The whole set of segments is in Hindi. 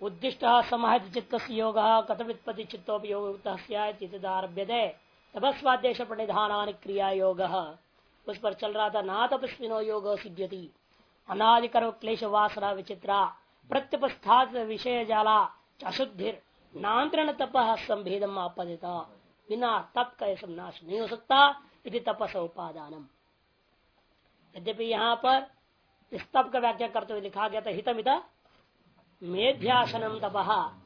उद्दिष्ट समाहित चित्त योग कथवित्पत्ति चित्तोपयोग आरभ्य तपस्वादेश प्रणिधान क्रिया योग उस पर चल रहा था, ना तपस्विनो योग सिद्ध्यति। अनादिकर क्लेश वासना विचित्रा। प्रत्यपस्थात विषय जाला। अशुद्धिर नांतरण तप संभेदम आपदिता बिना तप का सब नाश नहीं हो सकता यदि तपस उपादानम यद्यपि यहाँ पर इस तप का व्याख्या करते हुए लिखा गया था, हितमिता। मेध्यासनम तपहा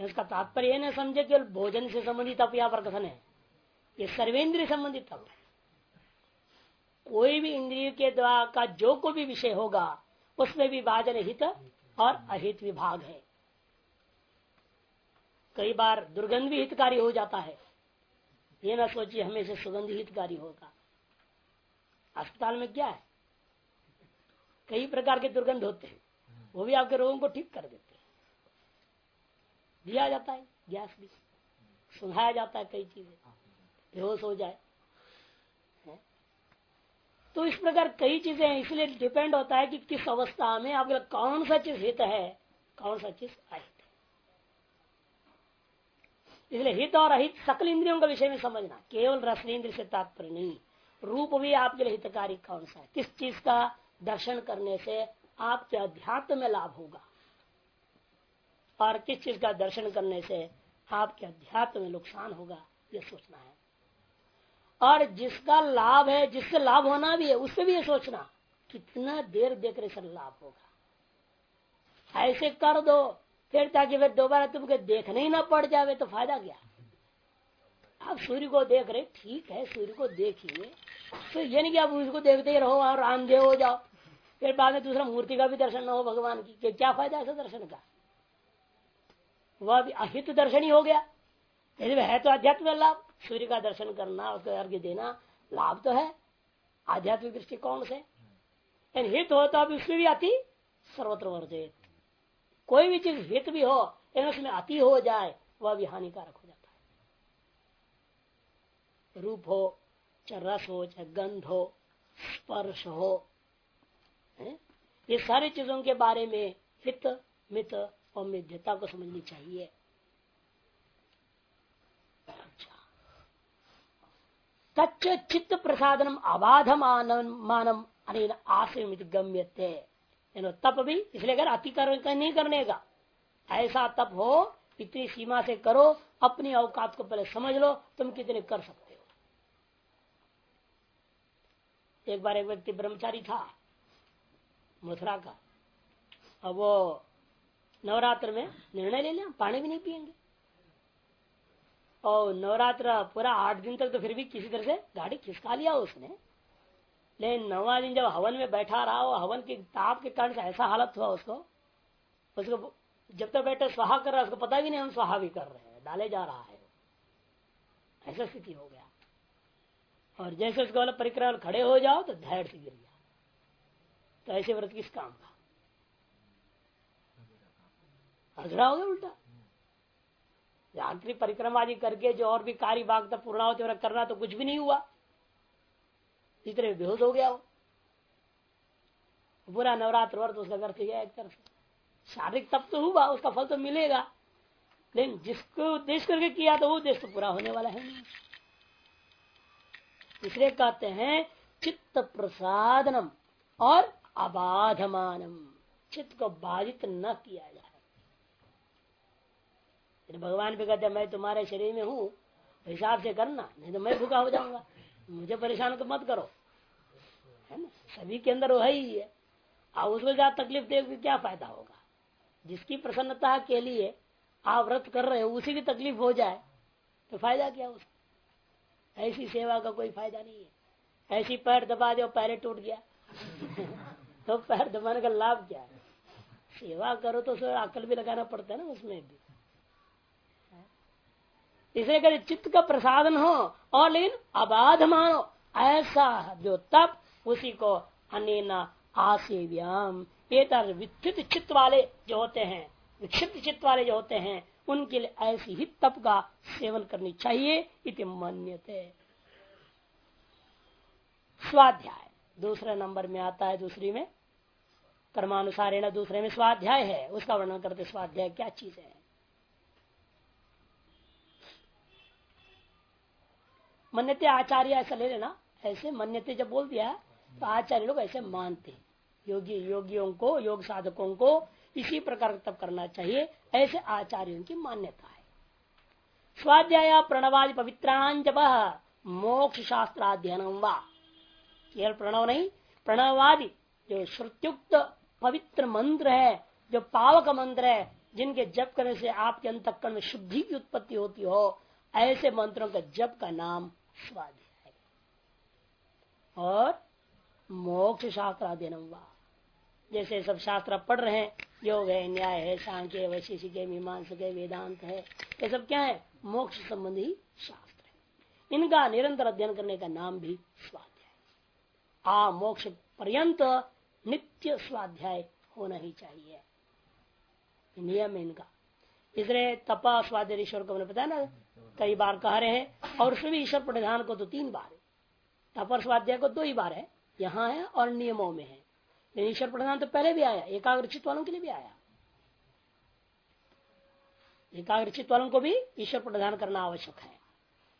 इसका तात्पर्य न समझे केवल भोजन से संबंधित तप यहाँ पर कथन है। ये सर्वेंद्रिय संबंधित तप। है कोई भी इंद्रिय के द्वारा का जो कोई भी विषय होगा, उसमें भी वाजन, हित और अहित विभाग है। कई बार दुर्गंध भी हितकारी हो जाता है। ये ना सोचिए हमेशा सुगंध हितकारी होगा। अस्पताल में क्या है? कई प्रकार के दुर्गंध होते हैं। वो भी आपके रोगों को ठीक कर देते हैं। दिया जाता है गैस भी। सुधाया जाता है कई चीज़ें। बेहोश हो जाए। तो इस प्रकार कई चीज़ें हैं इसलिए डिपेंड होता है कि किस अवस्था में आपके कौन सा चीज़ हित है कौन सा चीज़ अहित है। इसलिए हित और अहित सकल इंद्रियों का विषय में समझना केवल रसनेन्द्र से तात्पर्य नहीं। रूप भी आपके लिए हितकारी कौन सा है? किस चीज़ का दर्शन करने से आपके अध्यात्म में लाभ होगा। और किस चीज़ का दर्शन करने से आपके अध्यात्म में नुकसान होगा, ये सोचना है। और जिसका लाभ है, जिससे लाभ होना भी है, उससे भी ये सोचना, कितना देर देख रहे सर लाभ होगा। ऐसे कर दो, फिर ताकि फिर दोबारा तुमको देखने ही ना पड़ जावे तो फ़ायदा क्या? आप सूर्य को देख रहे, ठीक है, सूर्य को देखिए तो ये नहीं कि आप उसको देखते ही रहो और आंधे हो जाओ। फिर बाद में दूसरा मूर्ति का भी दर्शन न हो भगवान की क्या फ़ायदा ऐसा दर्शन का? वह भी अहित दर्शन ही हो गया। यदि है तो अध्यात्म लाभ। सूर्य का दर्शन करना, उसको अर्घ्य देना, लाभ तो है। आध्यात्मिक दृष्टिकोण से? हित हो तो अब उसमें भी अति, सर्वत्र वर्जित। कोई भी चीज़ हित भी हो, लेकिन उसमें अति हो जाए, वह भी हानिकारक हो जाता है। रूप हो, चाहे रस हो, चाहे गंध हो, स्पर्श हो ये सारी चीज़ों के बारे में हित, मित और मिध्यता को समझनी चाहिए। तच्च चित्त प्रसादनम अबाध मानम अनिल आश्रम गम्य तप भी इसलिए अगर अति कर, नहीं करने का। ऐसा तप हो, इतनी सीमा से करो, अपनी अवकात को पहले समझ लो, तुम कितने कर सकते हो। एक बार एक व्यक्ति ब्रह्मचारी था। मथुरा का। अब वो नवरात्र में निर्णय ले लिया पानी भी नहीं पियेंगे। और नवरात्र पूरा आठ दिन तक तो फिर भी किसी तरह से गाड़ी खिसका लिया उसने। लेकिन नवा दिन जब हवन में बैठा रहा हो हवन के ताप के कारण से ऐसा हालत हुआ उसको। उसको जब तक तो बैठे स्वाहा कर रहा उसको पता भी नहीं हम स्वाहा भी कर रहे हैं, डाले जा रहा है ऐसा स्थिति हो गया। और जैसे उसको वाला परिक्रमा खड़े हो जाओ तो धैर्य से गिर गया। तो ऐसे व्रत किस काम का? अजड़ा हो गया उल्टा। आखिरी परिक्रमा आदि करके जो और भी कार्य बाग तक पूर्णावती व्रत करना तो कुछ भी नहीं हुआ। तरह बेहोश हो गया वो। पूरा नवरात्र व्रत उसका व्यर्थ गया एक तरफ़ शारीरिक तप तो हुआ, उसका फल तो मिलेगा। लेकिन जिसको उद्देश्य करके किया तो वो उद्देश्य तो पूरा होने वाला है इसलिए कहते हैं, चित्त प्रसादनम और अबाधमानम। चित्त को बाधित न किया जाए। भगवान भी कहते मैं तुम्हारे शरीर में हूँ हिसाब से करना, नहीं तो मैं भूखा हो जाऊँगा। मुझे परेशान तो मत करो। है ना? सभी के अंदर वही ही। है आप उसको ज़्यादा तकलीफ़ दे क्या फ़ायदा होगा? जिसकी प्रसन्नता के लिए आप व्रत कर रहे हो, उसी की तकलीफ़ हो जाए तो फ़ायदा क्या उसका? ऐसी सेवा का कोई फ़ायदा नहीं है। ऐसी पैर दबा दो, पैर टूट गया। तो पैर दबाने का लाभ क्या है? सेवा करो तो उसमें अकल भी लगाना पड़ता है ना उसमें भी। इसलिए कहते चित्त का प्रसादन हो, और लेकिन अबाध मानो, ऐसा जो तप, उसी को अन्य आसेव्याम। विक्षित चित्त वाले जो होते हैं, विक्षिप्त चित्त वाले जो होते हैं, उनके लिए ऐसी ही तप का सेवन करनी चाहिए, इति मान्यते। स्वाध्याय। दूसरे नंबर में आता है, दूसरी में कर्मानुसार है दूसरे में स्वाध्याय है। उसका वर्णन करते स्वाध्याय क्या चीज़ है? मन्यते आचार्य ऐसा ले लेना। ऐसे मन्यते जब बोल दिया तो आचार्य लोग ऐसे मानते। योगी, योगियों को, योग साधकों को इसी प्रकार तब करना चाहिए। ऐसे आचार्यों की मान्यता है। स्वाध्याय प्रणवादि पवित्रांज मोक्ष शास्त्राध्ययन वा। केवल प्रणव नहीं प्रणवादि जो श्रुत्युक्त पवित्र मंत्र है, जो पावक मंत्र है, जिनके जप करने से आपके अंतकरण में शुद्धि की उत्पत्ति होती हो, ऐसे मंत्रों का जप का नाम स्वाध्याय और मोक्ष शास्त्र अध्ययन जैसे सब शास्त्र पढ़ रहे हैं, योग है, न्याय है, सांख्य वैशेषिक है मीमांस है, वेदांत है, ये सब क्या है? मोक्ष संबंधी शास्त्र है। इनका निरंतर अध्ययन करने का नाम भी स्वाध्याय आ मोक्ष पर्यंत नित्य स्वाध्याय होना ही चाहिए। नियम इनका। इसलिए तपा स्वाध्याय ईश्वर को बताया ना, कई बार कह रहे हैं, और उसमें ईश्वर प्रधान को तो तीन बार है। तपर स्वाध्याय को दो ही बार है, यहाँ है और नियमों में है। लेकिन ईश्वर प्रधान तो पहले भी आया, एकाग्रचित वालों के लिए भी आया। एकाग्रचित वालों को भी ईश्वर प्रधान करना आवश्यक है।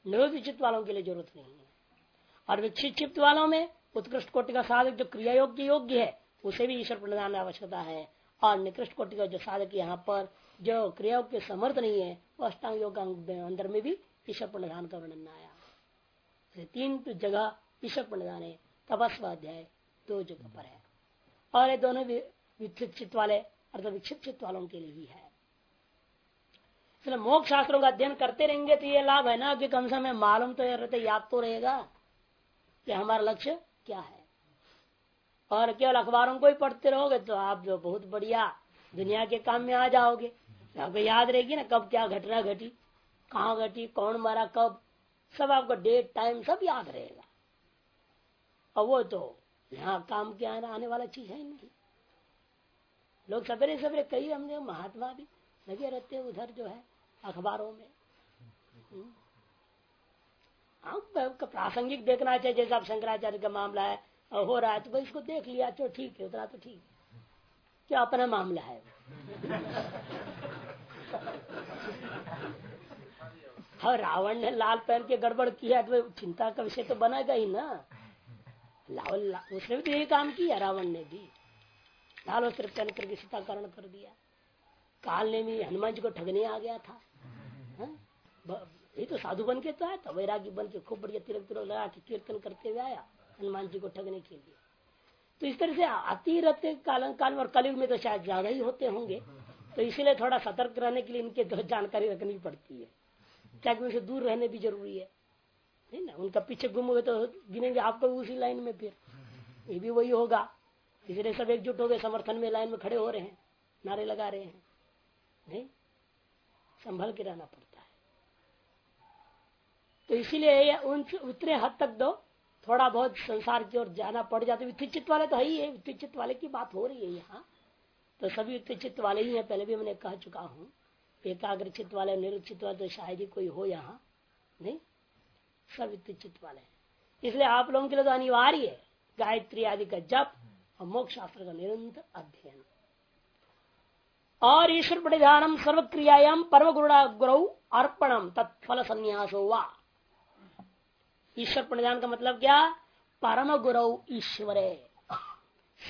निरोध वालों के लिए ज़रूरत नहीं है। और विक्षित चित्त वालों में उत्कृष्ट कोटि का साधक जो क्रिया योग्य योग्य है, उसे भी ईश्वर प्रदान आवश्यकता है। और निकृष्ट कोटि का जो साधक यहाँ पर जो क्रिया के समर्थ नहीं है वो अष्टांग योग अंदर में भी ईश्वर प्रदान का वर्णन आया। तीन जगह ईश्वर प्रदान है। तपस्वाध्याय दो जगह पर है। और ये दोनों विक्षिप्त चित्त वाले, अर्थात विक्षिप्त चित्त वालों के लिए ही है। इसलिए मोक्ष शास्त्रों का अध्ययन करते रहेंगे तो ये लाभ है ना कि कम समय मालूम तो रहते याद तो रहेगा कि हमारा लक्ष्य क्या है? और केवल अखबारों को ही पढ़ते रहोगे तो आप जो बहुत बढ़िया दुनिया के काम में आ जाओगे। आपको याद रहेगी ना कब क्या घटना घटी कहाँ घटी कौन मारा कब? सब आपको डेट टाइम सब याद रहेगा। और वो तो यहाँ काम के आने, आने वाला चीज़ है नहीं। लोग सवेरे सवेरे कई हमने महात्मा भी लगे रहते उधर जो है अखबारों में। हम्म। हाँ, प्रासंगिक देखना चाहिए जैसे आप शंकराचार्य का मामला है हो रहा है तो भाई इसको देख लिया चलो ठीक है उतना तो ठीक क्या अपना मामला है हाँ रावण ने लाल पहन के गड़बड़ किया तो चिंता का विषय तो बनेगा ही ना। लाल ला, उसने भी तो यही काम किया रावण ने भी। लाल वस्त्र पहन करके सीताकरण कर दिया। काल ने भी हनुमान जी को ठगने आ गया था। ये तो साधु बन के तो आया था, वैरागी बन के खूब बढ़िया तिरक तिरक लगा के कीर्तन करते हुए आया, हनुमान जी को ठगने के लिए। तो इस तरह से अति रहते काल और कलयुग में तो शायद ज़्यादा ही होते होंगे तो इसीलिए थोड़ा सतर्क रहने के लिए इनके जानकारी रखनी पड़ती है। क्या उनसे दूर रहने भी ज़रूरी है। नहीं ना? उनका पीछे गुम हुए तो गिनेंगे, आपको भी उसी लाइन में फिर। ये भी वही होगा। इसलिए सब एकजुट हो गए, समर्थन में लाइन में खड़े हो रहे हैं, नारे लगा रहे हैं। नहीं? संभल के रहना पड़ता तो इसीलिए उतने हद तक दो थोड़ा बहुत संसार की ओर जाना पड़ जाता वित्त वाले तो है ही है वित्त वाले की बात हो रही है यहाँ। तो सभी वित्त वाले ही है, पहले भी मैंने कह चुका हूँ। एकाग्र चित्त वाले, निरुचित वाले तो शायद ही कोई हो यहाँ। नहीं? सब वित्त वाले इसलिए आप लोगों के लिए तो अनिवार्य है, गायत्री आदि का जप और मोक्ष शास्त्र का निरंतर अध्ययन। और ईश्वर प्रतिधानम सर्व क्रियायाम गुरुड़ा गुरु अर्पणम तत्फल संन्यासो वा। ईश्वर प्रणिधान का मतलब क्या? परम गुरु ईश्वर।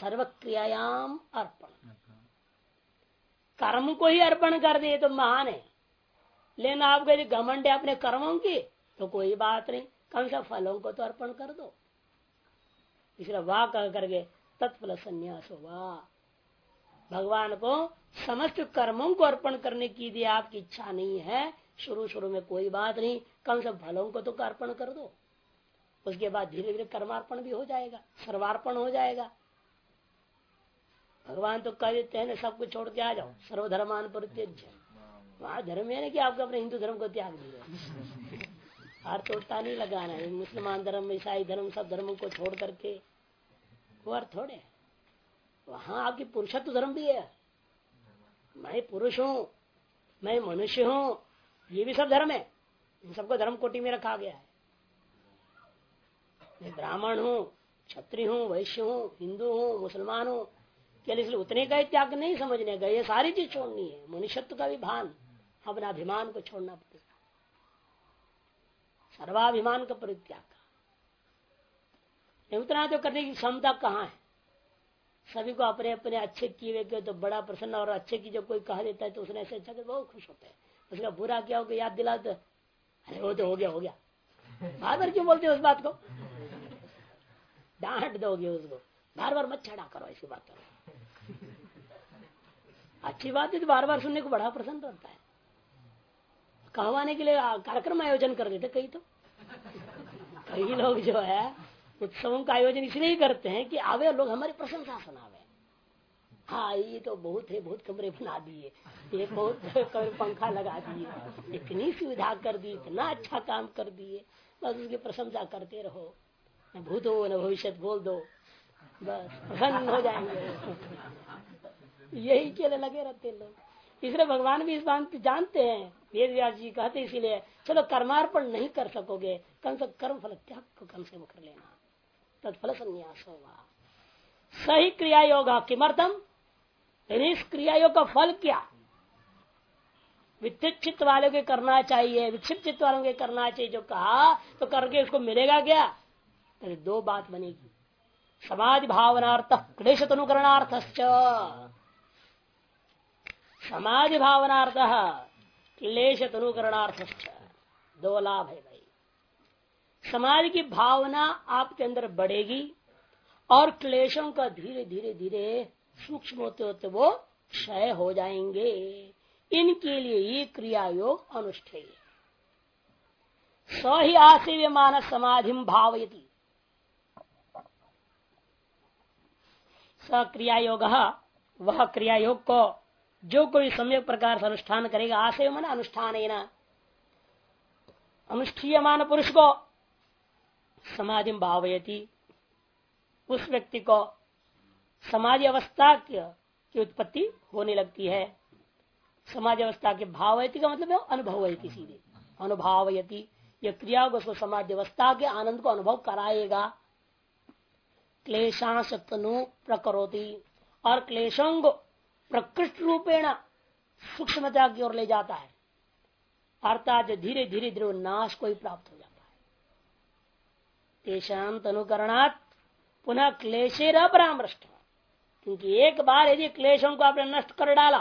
सर्व क्रियायाम अर्पण। कर्म को ही अर्पण कर दिए तो महान है। लेकिन आप यदि घमंड है अपने कर्मों की तो कोई बात नहीं। कम से फलों को तो अर्पण कर दो। इसलिए वाह कह करके तत्फल संन्यास वाह। भगवान को समस्त कर्मों को अर्पण करने की यदि आपकी इच्छा नहीं है शुरू शुरू में कोई बात नहीं। कम से फलों को तो अर्पण कर दो। उसके बाद धीरे धीरे कर्मार्पण भी हो जाएगा, सर्वार्पण हो जाएगा। भगवान तो कह देते हैं सब कुछ छोड़ के आ जाओ, सर्वधर्मान पर वहाँ धर्म है ना कि आपको अपने हिंदू धर्म को त्याग दिया? अर्थ उल्टा नहीं लगाना है, मुसलमान धर्म, ईसाई धर्म, सब धर्मों को छोड़ करके। वो अर्थ थोड़े वहाँ आपकी पुरुषत्व धर्म भी है। मैं पुरुष हूँ, मैं मनुष्य हूँ, ये भी सब धर्म है। इन सबको धर्म कोटि में रखा गया है। मैं ब्राह्मण हूँ, क्षत्रिय हूँ, वैश्य हूँ, हिंदू हूँ, मुसलमान हूँ। केवल इसलिए उतने का ही त्याग नहीं समझने का, ये सारी चीज़ छोड़नी है। मनुष्यत्व का भी भान, अपना अभिमान को छोड़ना पड़ेगा। सर्वाभिमान का परित्याग। उतना तो करने की क्षमता कहाँ है? सभी को अपने अपने अच्छे किए हुए तो बड़ा प्रसन्न और अच्छे की जो कोई कहा देता है तो उसने ऐसे अच्छा बहुत खुश होता है। उसका बुरा क्या हो गया, याद दिला तो अरे वो तो हो गया हो गया। बार बार क्यों बोलते हैं उस बात को? डांट दोगे उसको बार बार मत छड़ा करो ऐसी बात करो अच्छी बात है तो बार बार सुनने को बड़ा प्रसन्न रहता है कहवाने के लिए कार्यक्रम आयोजन कर देते कई तो कई लोग जो है उत्सवों का आयोजन इसलिए करते हैं कि आवे लोग हमारी प्रशंसा सुनावे हाँ ये तो बहुत है बहुत कमरे बना दिए ये बहुत पंखा लगा दिए इतनी सुविधा कर दी इतना अच्छा काम कर दिए बस उसकी प्रशंसा करते रहो भूत हो न भविष्य बोल दो बस प्रसन्न हो जाएँगे। यही के लिए लगे रहते लोग। इसलिए भगवान भी इस बात जानते हैं। वेद व्यास जी कहते इसीलिए, चलो कर्मार्पण नहीं कर सकोगे, कम से कर्म फल त्याग को कम से कर लेना। तत्फल संन्यास होगा सही क्रिया योगा किमर्थम? इस क्रिया योग का फल क्या। विक्षिप्त वालों के करना चाहिए, विक्षिप्त वालों के करना चाहिए, जो कहा तो करके उसको मिलेगा क्या? तो दो बात बनेगी। समाधि भावनार्थ क्लेश तनुकरणार्थ समाधि भावनार्थ क्लेश तनुकरणार्थ दो लाभ है भाई। समाधि की भावना आपके अंदर बढ़ेगी और क्लेशों का धीरे धीरे धीरे सूक्ष्म होते होते वो क्षय हो जाएँगे। इनके लिए ये क्रिया योग अनुष्ठेय। स ही आसेव्य मानस समाधि भावयती। स क्रिया योग वह क्रिया योग को जो कोई सम्यक प्रकार से अनुष्ठान करेगा, आशय मन अनुष्ठान अनुष्ठीय मान पुरुष को समाधि भावयती। उस व्यक्ति को समाज अवस्था की उत्पत्ति होने लगती है। समाज अवस्था के भावयति का मतलब अनुभवयति सीधे। अनुभवयति। यह क्रिया को समाज अवस्था के आनंद को अनुभव कराएगा। क्लेशांश तनु प्रकरोती। और क्लेशों को प्रकृष्ट रूपेण सूक्ष्मता की ओर ले जाता है। अर्थात धीरे धीरे धीरे नाश को ही प्राप्त हो जाता है। तेषांत अनुकरणात् पुनः क्लेशेर परामृष्ट। क्योंकि एक बार यदि क्लेशों को आपने नष्ट कर डाला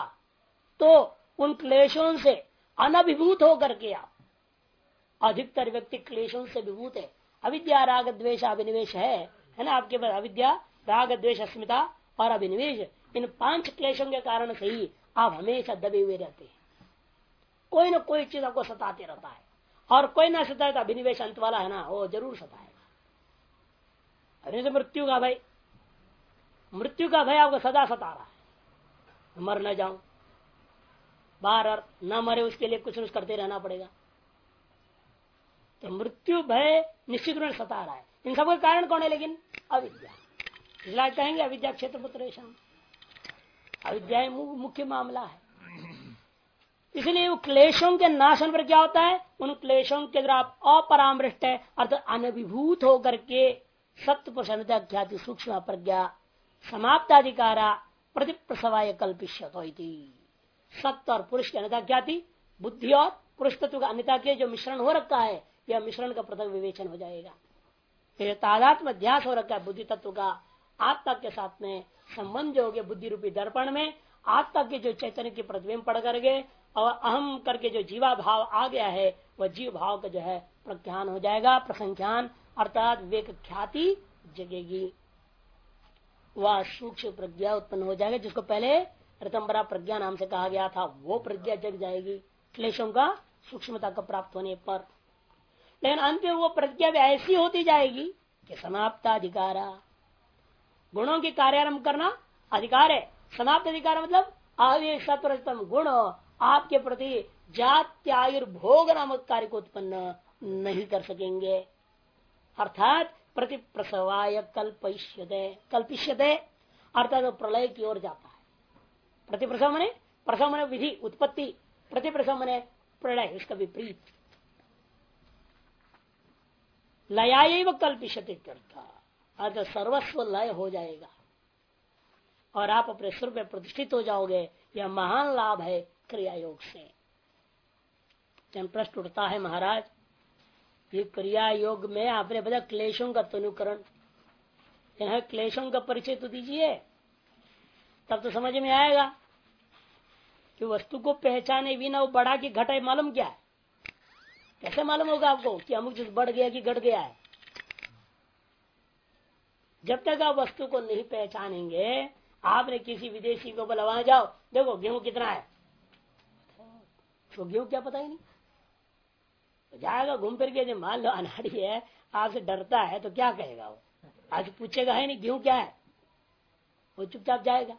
तो उन क्लेशों से अनभिभूत होकर के आप, अधिकतर व्यक्ति क्लेशों से विभूत है। अविद्या, राग द्वेश अभिनिवेश है। है ना? आपके पास अविद्या, राग द्वेश अस्मिता और अभिनिवेश। इन पाँच क्लेशों के कारण से ही आप हमेशा दबे हुए रहते हैं। कोई ना कोई चीज़ आपको सताते रहता है। और कोई ना सताए तो अभिनिवेश अंत वाला है ना, वो ज़रूर सताएगा। अरे तो मृत्यु का भाई मृत्यु का भय आपको सदा सता रहा है। मर न जाऊँ। बार न मरे, उसके लिए कुछ कुछ करते रहना पड़ेगा। तो मृत्यु भय निश्चित रूप से सता रहा है। इन सबका कारण कौन है लेकिन? अविद्या। इसलिए कहेंगे अविद्या क्षेत्र पुत्र अविद्या मुख्य मामला है। इसलिए वो क्लेशों के नाशन पर क्या होता है? उन क्लेशों के अगर आप अपरामृष्ट है, अर्थात अनभिभूत होकर के सत्य प्रसन्नता ख्याति सूक्ष्म प्रज्ञा समाप्ताधिकारा प्रति प्रसवाय कल्पिष्यत सत्य और पुरुष की अन्यता थी बुद्धि और पुरुष तत्व का अन्यता के जो मिश्रण हो रखा है, यह मिश्रण का पृथक विवेचन हो जाएगा। फिर तादात्म अध्यास हो रखा है बुद्धि तत्व का। आत्मा के साथ में संबंध हो गया बुद्धि रूपी दर्पण में, आत्मा के जो चैतन्य की प्रतिबिंब पड़ करके और अहम करके जो जीवा भाव आ गया है, वह जीव भाव का जो है प्रख्यान हो जाएगा, प्रसंख्यान, अर्थात विवेक ख्याति जगेगी। वह सूक्ष्म प्रज्ञा उत्पन्न हो जाएगा, जिसको पहले रतम्बरा प्रज्ञा नाम से कहा गया था, वो प्रज्ञा जग जाएगी। क्लेशों का सूक्ष्मता का प्राप्त होने पर। लेकिन अंत में वो प्रज्ञा भी ऐसी होती जाएगी कि समाप्ता अधिकारा। गुणों की कार्यारंभ करना अधिकार है। समाप्त अधिकार मतलब आवेश गुण आपके प्रति जात्यायुर्भोग नामक कार्य को उत्पन्न नहीं कर सकेंगे। अर्थात प्रति प्रसवाय कल्पिष्यते कल्पिष्यते अर्थात तो प्रलय की ओर जाता है। प्रति प्रसव मने प्रसव मने विधि, उत्पत्ति। प्रति प्रसव मने प्रलय इसका विपरीत। लया कल्पिष्यते अर्थ सर्वस्व लय हो जाएगा। और आप अपने स्वरूप में प्रतिष्ठित हो जाओगे। यह महान लाभ है क्रिया योग से। जन प्रश्न उठता है महाराज, ये क्रिया योग में आपने बता क्लेशों का तनुकरण। यह क्लेशों का परिचय तो दीजिए। तब तो समझ में आएगा कि वस्तु को पहचाने बिना वो बड़ा की घटा मालूम क्या है? कैसे मालूम होगा आपको कि अमुक चीज़ बढ़ गया कि घट गया है? जब तक आप वस्तु को नहीं पहचानेंगे, आपने किसी विदेशी को बोला, वहाँ जाओ, देखो गेहूँ कितना है। तो गेहूँ क्या पता ही नहीं। तो जाएगा, घूम फिर के मान लो अनाड़ी है, आपसे डरता है तो क्या कहेगा वो? आज पूछेगा है नहीं, गेहूँ क्या है? वो चुपचाप जाएगा,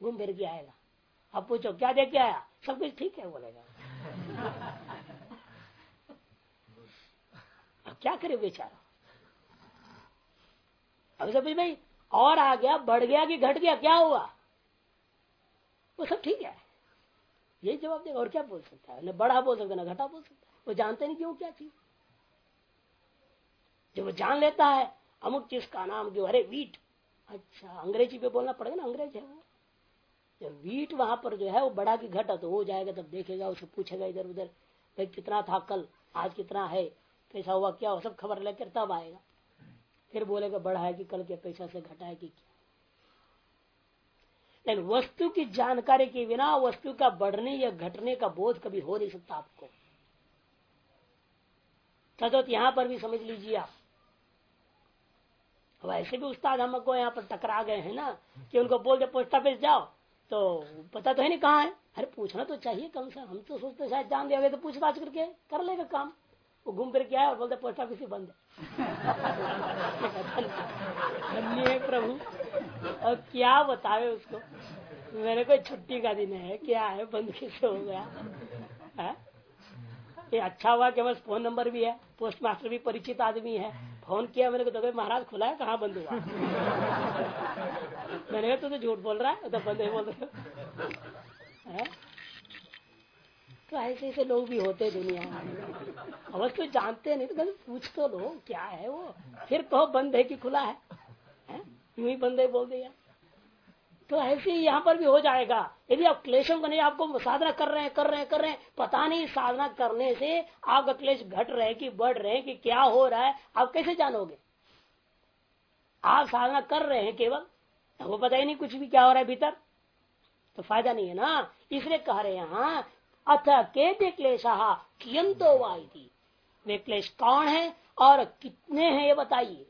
घूम फिर के आएगा। अब पूछो, क्या देख के आया? सब कुछ ठीक है बोलेगा अब क्या करे बेचारा? अब सब भाई और आ गया, बढ़ गया कि घट गया, क्या हुआ? वो सब ठीक है। यही जवाब देगा, और क्या बोल सकता है? न बढ़ा बोल सकता है ना घटा बोल सकता है। वो जानते नहीं क्यों क्या चीज़। जब वो जान लेता है, अमुक चीज़ का नाम क्यों? अरे, वीट। अच्छा अंग्रेज़ी पे बोलना पड़ेगा ना, अंग्रेज़ है वो। जब वीट वहाँ पर जो है, वो बड़ा की घटा तो हो जाएगा, तब देखेगा, उसे पूछेगा इधर उधर भाई, कितना था कल? आज कितना है? कैसा हुआ, क्या हो सब खबर लेकर तब आएगा। फिर बोलेगा बढ़ा है कि कल के पैसा से घटा है कि क्या। लेकिन वस्तु की जानकारी के बिना वस्तु का बढ़ने या घटने का बोध कभी हो नहीं सकता आपको। तदत यहाँ पर भी समझ लीजिए आप। अब ऐसे भी उस्ताद हमको यहाँ पर टकरा गए हैं ना, कि उनको बोल दे पोस्ट ऑफ़िस जाओ। तो पता तो है नहीं कहाँ है। अरे पूछना तो चाहिए कम से हम तो सोचते शायद जान दिया तो पूछताछ करके कर लेगा काम। वो घूम फिर के आया और बोलते पोस्ट ऑफ़िस ही बंद है. है प्रभु और क्या बतावे उसको? मेरे को छुट्टी का दिन है क्या है बंद कैसे हो गया? है? ये अच्छा हुआ कि बस फ़ोन नंबर भी है पोस्ट मास्टर भी परिचित आदमी है फ़ोन किया मैंने को तो महाराज खुला है कहाँ बंद हुआ? मैंने कहा तो, तो झूठ बोल रहा है तो बंद है बोल रहे तो ऐसे ऐसे लोग भी होते दुनिया में। अवश्य जानते नहीं तो कभी पूछ तो लो क्या है वो? फिर कहो बंद है कि खुला है, है? यूँ ही बंद है बोल दिया तो ऐसे ही यहाँ पर भी हो जाएगा। यदि आप क्लेशों का नहीं आपको साधना कर रहे हैं कर रहे हैं कर रहे हैं पता नहीं साधना करने से आपका क्लेश घट रहे कि बढ़ रहे कि क्या हो रहा है आप कैसे जानोगे? आप साधना कर रहे हैं केवल वो पता ही नहीं कुछ भी क्या हो रहा है भीतर। तो फ़ायदा नहीं है ना। इसलिए कह रहे यहाँ अथ के दे क्लेशा वाई वे क्लेश कौन है और कितने हैं ये बताइए।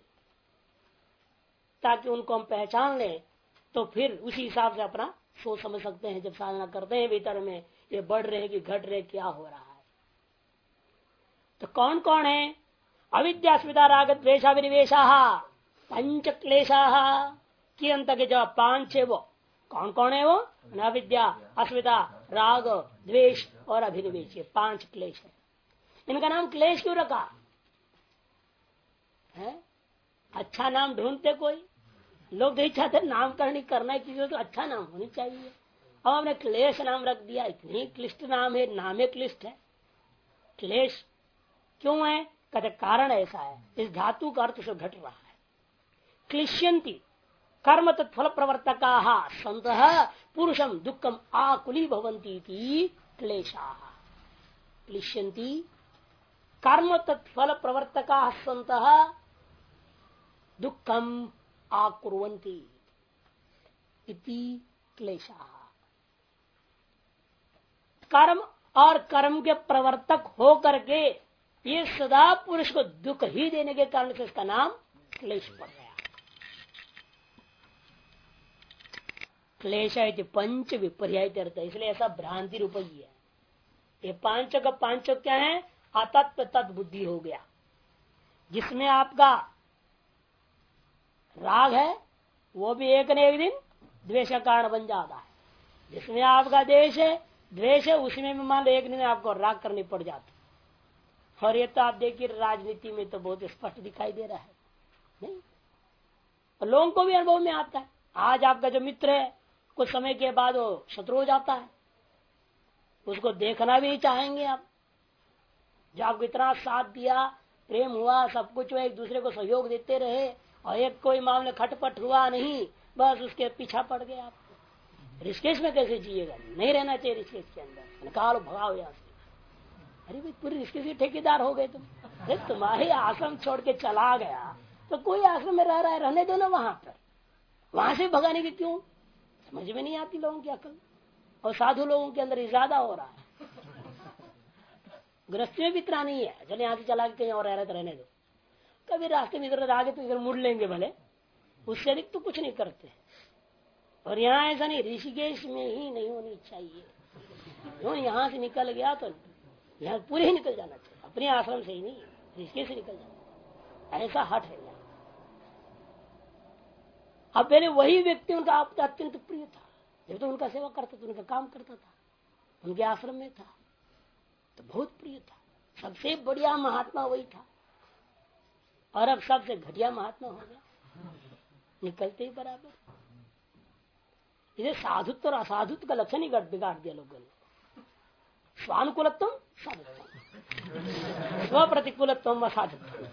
ताकि उनको हम पहचान लें तो फिर उसी हिसाब से अपना सोच समझ सकते हैं, जब साधना करते हैं भीतर में, ये बढ़ रहे कि घट रहे क्या हो रहा है। तो कौन कौन है अविद्यास्मिता राग द्वेशाविनिवेशा पंच क्लेशा की अंत के जो पाँच है वो। कौन कौन है वो? अविद्या अस्मिता राग, द्वेष और अभिनिवेश, ये पाँच क्लेश है। इनका नाम क्लेश क्यों रखा? है? अच्छा नाम ढूंढते कोई? लोग नहीं चाहते नामकरण करना है, किसी को तो अच्छा नाम होनी चाहिए। अब हमने क्लेश नाम रख दिया, इतनी क्लिष्ट नाम है, नामे क्लिष्ट है। क्लेश क्यों है? कहते कारण ऐसा है, इस धातु का अर्थ से घट रहा है। क्लिश्यंती कर्म तत्फल प्रवर्तक संत पुरुषम दुखम आकुली भवंती क्लेशा। क्लिश्यंती कर्म तत्फल प्रवर्तक संत दुखम आकुर्वंती इति क्लेशा। कर्म और कर्म के प्रवर्तक हो करके ये सदा पुरुष को दुख ही देने के कारण से इसका नाम क्लेश पड़ गया क्लेश पंच विपर्य इसलिए ऐसा भ्रांति रूप ही है। ये पाँच का पाँच क्या है? अतत्व तत् बुद्धि हो गया। जिसमें आपका राग है, वो भी एक न एक दिन द्वेष का कारण बन जाता है। जिसमें आपका देश है, द्वेष है, उसमें भी मान लो एक दिन आपको राग करनी पड़ जाती और ये तो आप देखिए, राजनीति में तो बहुत स्पष्ट दिखाई दे रहा है। नहीं। लोगों को भी अनुभव में आता है। आज आपका जो मित्र है कुछ समय के बाद वो शत्रु हो जाता है। उसको देखना भी चाहेंगे आप। जो आपको इतना साथ दिया, प्रेम हुआ, सब कुछ एक दूसरे को सहयोग देते रहे और एक कोई मामले खटपट हुआ नहीं, बस उसके पीछा पड़ गए आप। ऋषिकेश में कैसे जिएगा? नहीं रहना चाहिए ऋषिकेश के अंदर। निकालो भगाओ यहाँ से। अरे भाई, पूरे ऋषिकेश के ठेकेदार हो गए तुम। अरे तुम्हारे आश्रम छोड़ के चला गया तो कोई आश्रम में रह रहा है? रहने दो ना वहाँ पर। वहाँ से भगाने की क्यों? समझ में नहीं आती लोगों की अकल। और साधु लोगों के अंदर ज़्यादा हो रहा है। गृहस्थी में भी इतना नहीं है। चले यहाँ से चला के कहीं और रह रहे तो रहने दो। कभी रास्ते में इधर आगे तो इधर मुड़ लेंगे भले। उससे अधिक तो कुछ नहीं करते। और यहाँ ऐसा नहीं, ऋषिकेश में ही नहीं होनी चाहिए। क्यों? यहाँ से निकल गया तो यहाँ पूरे ही निकल जाना चाहिए। अपने आश्रम से ही नहीं, ऋषिकेश निकल जाना ऐसा हट है यहाँ। अब पहले वही व्यक्ति उनका अत्यंत प्रिय था। जब तो उनका सेवा करता था, उनका काम करता था, उनके आश्रम में था तो बहुत प्रिय था। सबसे बढ़िया महात्मा वही था। और अब सबसे घटिया महात्मा हो गया। निकलते ही बराबर। इसे साधुत्व और असाधुत्व का लक्षण ही बिगाड़ दिया लोगों ने। स्वानुकूलत्व साधुत्व स्व प्रतिकूलत्व असाधुत्व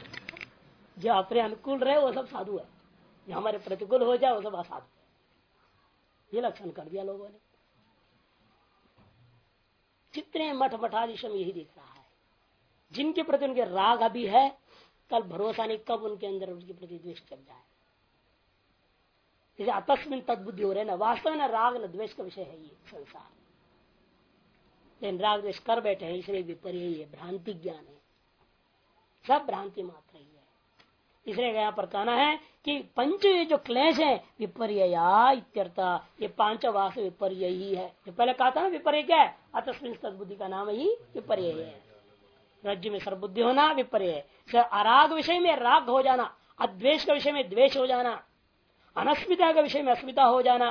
जो अपने अनुकूल रहे, वो सब साधु है। जो हमारे प्रतिकूल हो जाए वो सब असाधु ये लक्षण कर दिया लोगों ने। जितने मठ मठाधीश यही दिख रहा है। जिनके प्रति उनके राग अभी है, कल भरोसा नहीं, कब उनके अंदर उनके प्रति द्वेष चल जाए। जैसे अतस्मिन तदबुद्धि हो रहे ना, वास्तव में राग न द्वेष का विषय है ये संसार। लेकिन राग द्वेष कर बैठे हैं, इसलिए विपर्य है, भ्रांति ज्ञान है। सब भ्रांति मात्र। इसलिए यहाँ पर कहना है कि पंच ये जो क्लेश है विपर्य ये पाँच वास विपर्य ही है। जो पहले कहा था ना, विपर्य क्या है? अतस्मिन सदबुद्धि का नाम ही विपर्य है। राज्य में सर्वबुद्धि होना विपर्य है। अराग विषय में राग हो जाना अद्वेश का विषय में द्वेष हो जाना, अनस्मिता के विषय में अस्मिता हो जाना,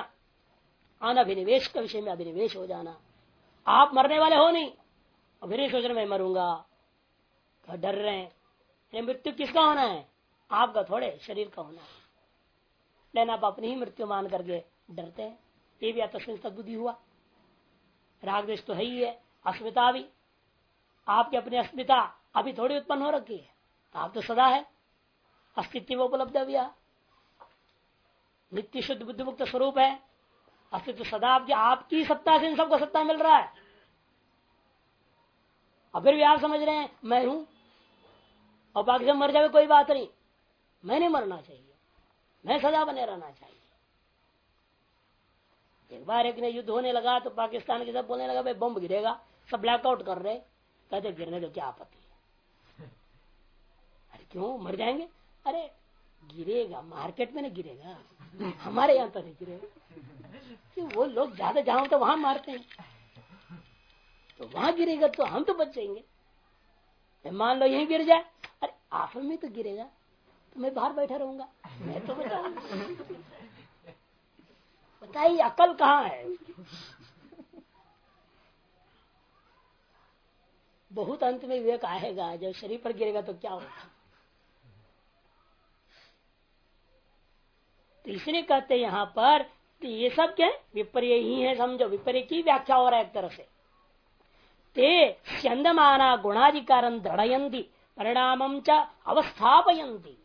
अनभिनिवेश के विषय में अभिनिवेश हो जाना। आप मरने वाले हो नहीं, अभिनिवेश रहे मैं मरूँगा। डर रहे हैं। मृत्यु किसका होना है? आपका थोड़े शरीर का होना। है लेकिन आप अपनी ही मृत्यु मान करके डरते हैं। ये भी अतस्मिन बुद्धि हुआ। राग देश तो है ही है, अस्मिता भी। आपकी अपनी अस्मिता अभी थोड़ी उत्पन्न हो रखी है आप तो सदा है। अस्तित्व में उपलब्ध अभिया नित्य शुद्ध बुद्ध मुक्त स्वरूप है। अस्तित्व सदा आपकी आपकी सत्ता से इन सबको सत्ता मिल रहा है। अब फिर भी आप समझ रहे हैं, मैं हूँ। और बाकी मर जाए कोई बात नहीं। मैं नहीं मरना चाहिए। मैं सदा बने रहना चाहिए। एक बार एक ने युद्ध होने लगा तो पाकिस्तान के सब बोलने लगा, भाई, बम गिरेगा, सब ब्लैकआउट कर रहे कहते, गिरने तो क्या आपत्ति है? अरे, क्यों? मर जाएँगे? अरे, गिरेगा मार्केट में नहीं गिरेगा। हमारे यहाँ तो नहीं गिरेगा। वो लोग ज़्यादा जहाँ तो वहाँ मारते हैं। तो वहाँ गिरेगा तो हम तो बच जाएँगे। मान लो यहीं गिर जाए, अरे आश्रम में तो गिरेगा। तो मैं बाहर बैठा रहूँगा। मैं तो बचाऊँगा बताइए, अकल कहाँ है? बहुत अंत में विवेक आएगा, जब शरीर पर गिरेगा तो क्या होगा? तो इसलिए कहते यहाँ पर कि ये सब क्या है? विपर्य ही है, समझो, विपर्य की व्याख्या हो रहा है एक तरह से। ते स्यंदमाना गुणाधिकार दृढ़यंती परिणाम च अवस्थापयंती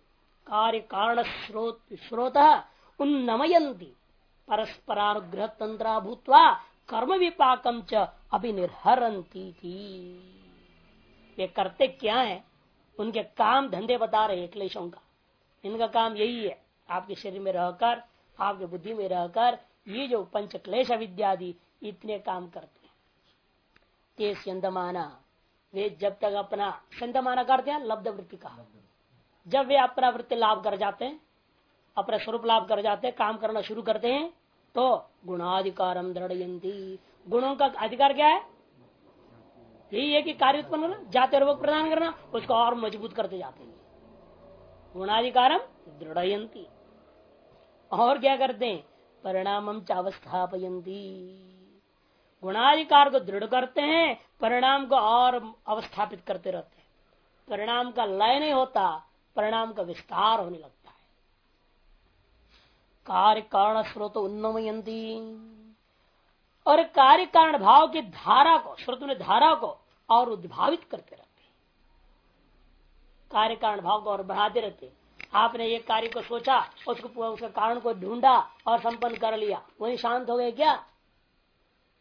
कार्य कारण स्रोत स्रोत उन्नमयंती परस्परानुग्रह तंत्रा भूतवा कर्म विपाकम च अभिनिर्हरती थी ये करते क्या है? उनके काम धंधे बता रहे क्लेशों का। इनका काम यही है। आपके शरीर में रहकर, आपके बुद्धि में रहकर, ये जो पंच क्लेश विद्यादि इतने काम करते हैं। ते संदमाना वे जब तक अपना संदमाना करते हैं लब्ध वृत्ति का जब वे अपना वृत्ति लाभ कर जाते हैं, अपना स्वरूप लाभ कर जाते हैं, काम करना शुरू करते हैं तो गुणाधिकारम दृढ़यंती गुणों का अधिकार क्या है? यही है कि कार्य उत्पन्न होना, जाते रोग प्रदान करना, उसको और मज़बूत करते जाते हैं। गुणाधिकारम दृढ़यंती और क्या करते हैं? परिणाम चावस्थापयंती गुणाधिकार को दृढ़ करते हैं, परिणाम को और अवस्थापित करते रहते हैं। परिणाम का लय नहीं होता परिणाम का विस्तार होने लगता है। कार्य कारण स्रोत उन्नमयंती। और कार्य कारण भाव की धारा को, स्रोत में धारा को और उद्भावित करते रहते कार्य कारण भाव को और बढ़ाते रहते आपने एक कार्य को सोचा, उसको उसका कारण को ढूंढा और संपन्न कर लिया। वही शांत हो गए क्या?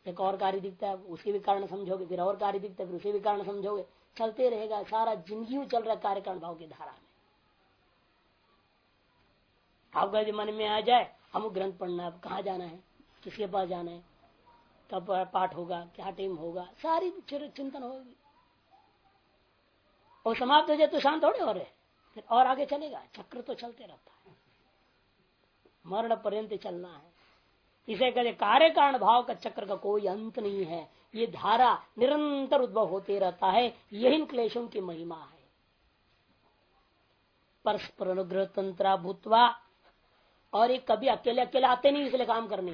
एक और कार्य दिखता है, उसके भी कारण समझोगे, फिर और कार्य दिखता है, फिर उसे भी कारण समझोगे। चलते रहेगा, सारा ज़िंदगी चल रहा है कार्य कारण भाव की धारा में। आपका यदि मन में आ जाए, हम ग्रंथ पढ़ना है कहाँ जाना है? किसके पास जाना है? कब पाठ होगा, क्या टाइम होगा? सारी चिंतन होगी। और समाप्त हो जाए तो शांत थोड़े हो। रहे फिर और आगे चलेगा। चक्र तो चलते रहता है। मरण पर्यंत चलना है। इसे कहते कार्य कारण भाव का चक्र का कोई अंत नहीं है। ये धारा निरंतर उद्भव होते रहता है। यही क्लेशों की महिमा है। परस्पर अनुग्रह तंत्रा भूतवा और ये कभी अकेले अकेले आते नहीं इसलिए काम करने।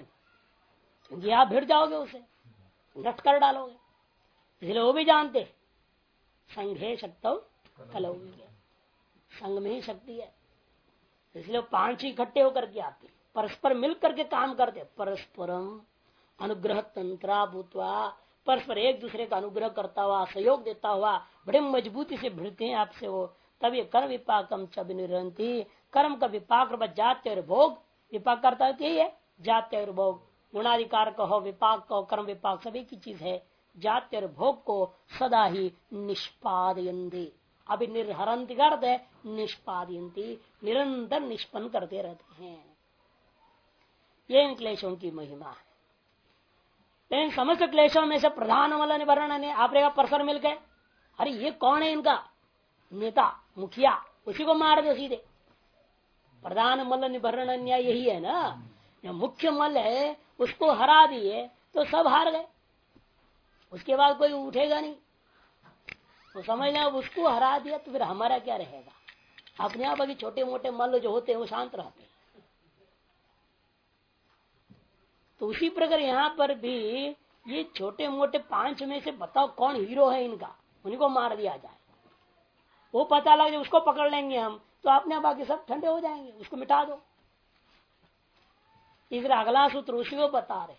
क्योंकि आप भिड़ जाओगे उसे नट कर डालोगे। इसलिए वो भी जानते, संघे शक्त कलोगे। संघ में ही शक्ति है। इसलिए पाँच ही इकट्ठे होकर के आते, परस्पर मिल करके काम करते। परस्परम अनुग्रह तंत्रा भूतवा, परस्पर एक दूसरे का अनुग्रह करता हुआ, सहयोग देता हुआ, बड़े मजबूती से भिड़ते हैं आपसे वो। ये कर्म विपाकम चब निरंती कर्म का विपाक रूप जात्य और भोग, विपाक करता यही है जात्य और भोग। गुणाधिकार कहो, विपाक कहो, कर्म विपाक सभी की चीज़ है। जात्य और भोग को सदा ही निष्पादयंती अभी निर्हरंत है निष्पादयंती निरंतर निष्पन्न करते रहते हैं। ये इन क्लेशों की महिमा है। लेकिन समस्त क्लेशों में से प्रधान वाला निवारण ने आप परसर मिल गए अरे ये कौन है इनका? नेता, मुखिया, उसी को मार दो सीधे। प्रधान मल निभरण यही है ना? जो मुख्य मल है, उसको हरा दिए तो सब हार गए। उसके बाद कोई उठेगा नहीं। तो समझना उसको हरा दिया तो फिर हमारा क्या रहेगा? अपने आप अभी छोटे मोटे मल्ल जो होते हैं, वो शांत रहते हैं। तो उसी प्रकार यहाँ पर भी ये छोटे मोटे पाँच में से बताओ कौन हीरो है इनका? उनको मार दिया जाए। वो पता लग जाए उसको पकड़ लेंगे हम। तो अपने बाकी सब ठंडे हो जाएँगे, उसको मिटा दो। इसलिए अगला सूत्र उसी को बता रहे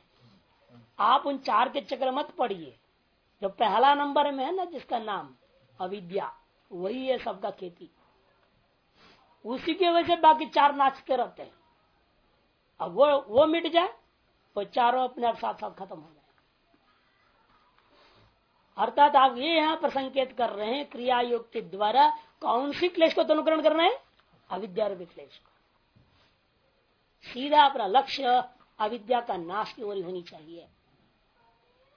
आप उन चार के चक्र मत पढ़िए। जो पहला नंबर में है ना, जिसका नाम अविद्या, वही है सबका खेती। उसी की वजह से बाकी चार नाचते रहते हैं। अब वो वो मिट जाए तो चारों अपने आप साथ साथ खत्म हो जाए। अर्थात आप ये यहाँ पर संकेत कर रहे हैं क्रिया योग के द्वारा कौन सी क्लेश को अनुकरण करना है? अविद्या क्लेश को। सीधा अपना लक्ष्य अविद्या का नाश की ओर होनी चाहिए।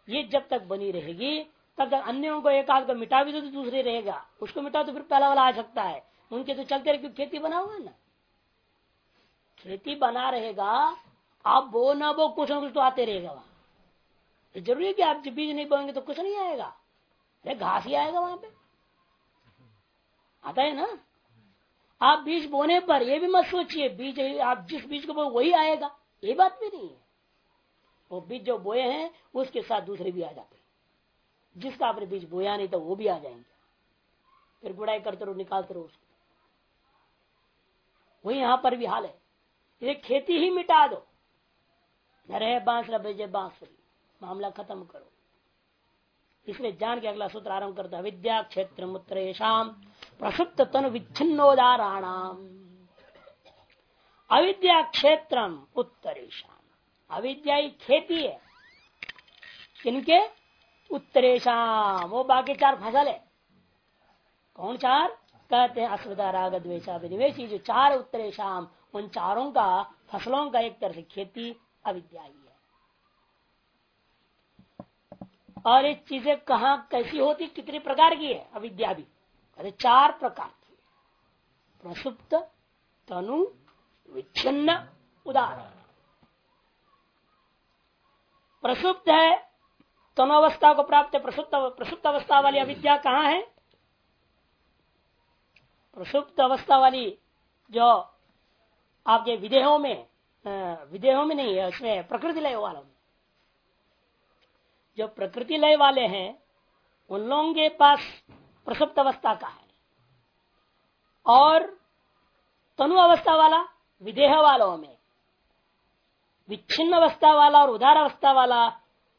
ये जब तक बनी रहेगी, तब तक अन्यों को एक आध मिटा भी दो तो दूसरे रहेगा। उसको मिटा तो फिर पहला वाला आ सकता है। उनके तो चलते रहे खेती बना हुआ है ना। खेती बना रहेगा आप बो ना बो कुछ ना कुछ तो आते रहेगा वहाँ। ज़रूरी है कि आप जब बीज नहीं बोएँगे तो कुछ नहीं आएगा। अरे घास ही आएगा वहाँ पे। आता है ना? आप बीज बोने पर ये भी मत सोचिए, बीज आप जिस बीज को बोए वही आएगा। ये बात भी नहीं है। वो बीज जो बोए हैं, उसके साथ दूसरे भी आ जाते हैं। जिसका आपने बीज बोया नहीं तो वो भी आ जाएँगे। फिर गुड़ाई करते रहो, निकालते रहो उसको। वही यहाँ पर भी हाल है। ये खेती ही मिटा दो। रहे बाँस बांसुरी मामला खत्म करो। इसलिए जान के अगला सूत्र आरंभ करता विद्या क्षेत्र मुत्रेशम प्रसुप्त तन विच्छिन्नोदाराणाम अविद्या क्षेत्र उत्तरेशम अविद्या खेती है। किनके उत्तरेशम वो बाकी चार फ़सल है। कौन चार? कहते हैं अस्वदा राग द्वेशा विनिवेशी जो चार उत्तरेशम उन चारों का, फ़सलों का एक तरह से खेती, अविद्या ही है। और ये चीज़ें कहा कैसी होती, कितने प्रकार की है, अविद्या भी। अरे चार प्रकार की प्रसुप्त, तनु, विच्छिन्न, उदाहरण। प्रसुप्त है, तनु अवस्था को प्राप्त प्रसुप्त प्रसुप्त अवस्था वाली अविद्या कहाँ है? प्रसुप्त अवस्था वाली जो आपके विदेहों में विदेहों में नहीं है, उसमें प्रकृति लय वालों में। जो प्रकृति लय वाले हैं, उन लोगों के पास प्रसुप्त अवस्था का है। और तनु अवस्था वाला, विदेह वालों में, विच्छिन्न अवस्था वाला और उदार अवस्था वाला,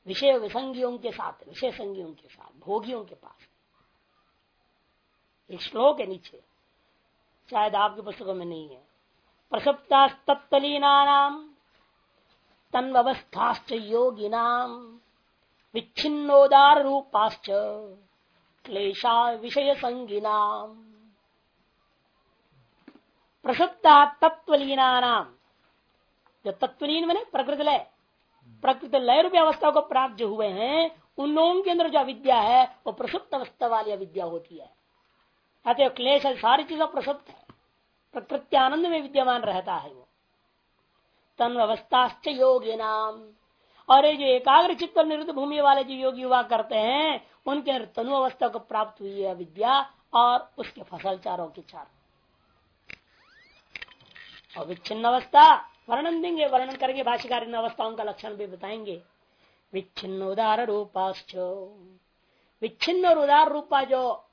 विषय विसंगियों के साथ, विषय संगियों के साथ, भोगियों के पास एक श्लोक है नीचे, शायद आपके पुस्तकों में नहीं है। प्रसुप्ता तत्लीना तन्वस्थाश्च योगिनाम विच्छिन्नोदार रूपाश्च क्लेशा विषय संगिनाम प्रसुप्ता तत्वलीना नाम जो तत्वलीन मैंने प्रकृति लय। प्रकृति लय रूपी अवस्था को प्राप्त जो हुए हैं, उन लोगों के अंदर जो अविद्या है, वो प्रसुप्त अवस्था वाली अविद्या होती है। अतः क्लेश सारी चीज़ों प्रसुप्त है। प्रकृति आनंद में विद्यमान रहता है वो। तन अवस्थाश्च योगी नाम और ये जो एकाग्र चित्त निरुद्ध भूमि वाले जो योगी युवा करते हैं, उनके अंदर तनु अवस्था को प्राप्त हुई है विद्या और उसके फ़सल चारों के चार। और विच्छिन्न अवस्था, वर्णन देंगे, वर्णन करेंगे भाष्यकार इन अवस्थाओं का लक्षण भी बताएँगे। विच्छिन्न उदार रूपाश्च। विच्छिन्न और उदार रूपा जो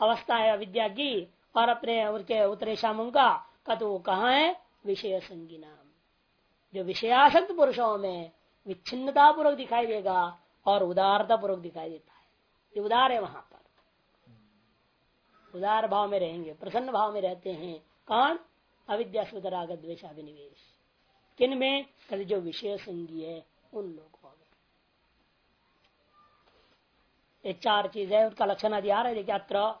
अवस्था है विद्या की और अपने उनके उत्तरे शामों का का तो वो कहा है? विषय संगी नाम जो विषयासक्त पुरुषों में विच्छिन्नता पूर्वक दिखाई देगा और उदारता पूर्वक दिखाई देता है। ये उदार है वहाँ पर। उदार भाव में रहेंगे, प्रसन्न भाव में रहते हैं। कौन? अविद्या सुधरागत द्वेशाभिनिवेश किन में? कल जो विषय संगी है, उन लोगों में। ये चार चीज़ है, उनका लक्षण आदि आ रहा है। अत्र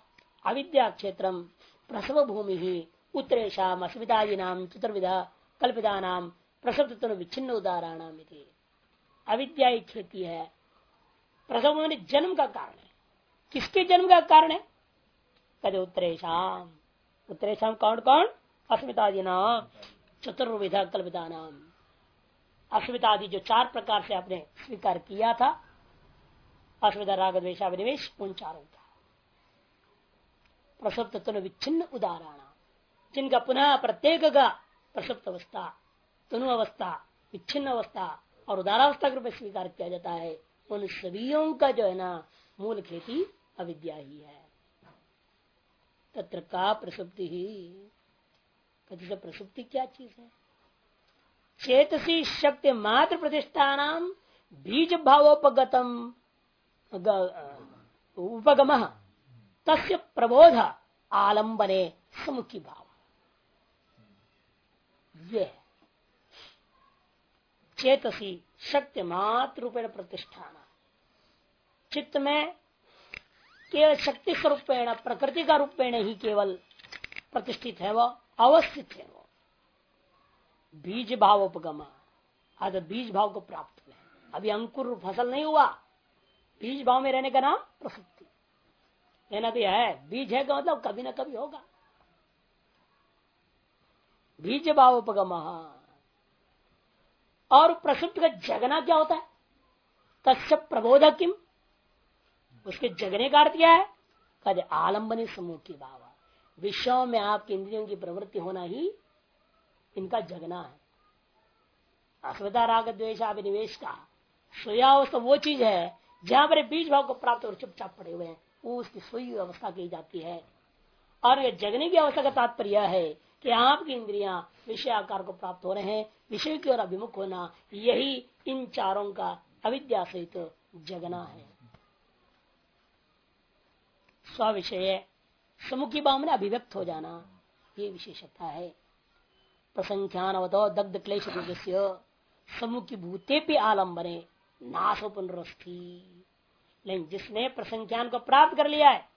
अविद्या क्षेत्र प्रसव भूमि ही उत्तरेशम अस्मितादि नाम चतुर्विधा कल्पिता नाम प्रसव विच्छिन्न उदाहरण अविद्या एक खेती है। प्रसव मैंने जन्म का कारण है। किसके जन्म का कारण है? कद उत्तरेशम उत्तरेशम कौन कौन? अस्मितादि नाम चतुर्विधा कल्पिता नाम अस्मितादि जो चार प्रकार से आपने स्वीकार किया था, अस्मिता, राग द्वेशाविनिवेश उन चारों का। प्रसुप्त तनु विच्छिन्न उदाहरण जिनका पुनः प्रत्येक का प्रसुप्त अवस्था, तनु अवस्था, विच्छिन्न अवस्था और उदारावस्था के रूप में स्वीकार किया जाता है। उन सभी का जो है ना, मूल खेती अविद्या ही है। तत्र का प्रसुप्ति ही? कथी से प्रसुप्ति क्या चीज़ है? चेतसी शक्ति मात्र प्रतिष्ठान बीज भावोपगतम उपगम। तस्य प्रबोध आलंबने समुखी भाव। ये चेतसी शक्ति मात्र रूपेण प्रतिष्ठान। चित्त में केवल शक्ति स्वरूपेण, प्रकृति का रूपेण ही केवल प्रतिष्ठित है वो, अवस्थित है वो। बीज भाव उपगम आज बीज भाव को प्राप्त हुए अभी अंकुर फ़सल नहीं हुआ। बीज भाव में रहने का नाम प्रसुप्ति लेना भी है, बीज है का मतलब कभी ना कभी होगा। बीज भाव उपगम और प्रसुप्त का जगना क्या होता है? तस्य प्रबोध किम? उसके जगने का अर्थ क्या है? कद आलम्बनी समूह की भाव। विश्व में आपके इंद्रियों की प्रवृत्ति होना ही इनका जगना है। अस्वता राग द्वेशाभिनिवेश का। सोयावस्था वो चीज़ है, जहाँ पर बीज भाव को प्राप्त और चुपचाप पड़े हुए हैं। उसकी सोई अवस्था की जाती है। और जगने की अवस्था का तात्पर्य है कि आपकी इंद्रियाँ विषय आकार को प्राप्त हो रहे हैं, विषय की ओर अभिमुख होना, यही इन चारों का अविद्या सहित जगना है। स्व विषय समुखी भाव में अभिव्यक्त हो जाना, ये विशेषता है। प्रसंख्यान अवतो दग्ध क्लेश समुखी भूते भी आलम्बने नाश पुनरस्थी लेकिन जिसने प्रसंख्यान को प्राप्त कर लिया है,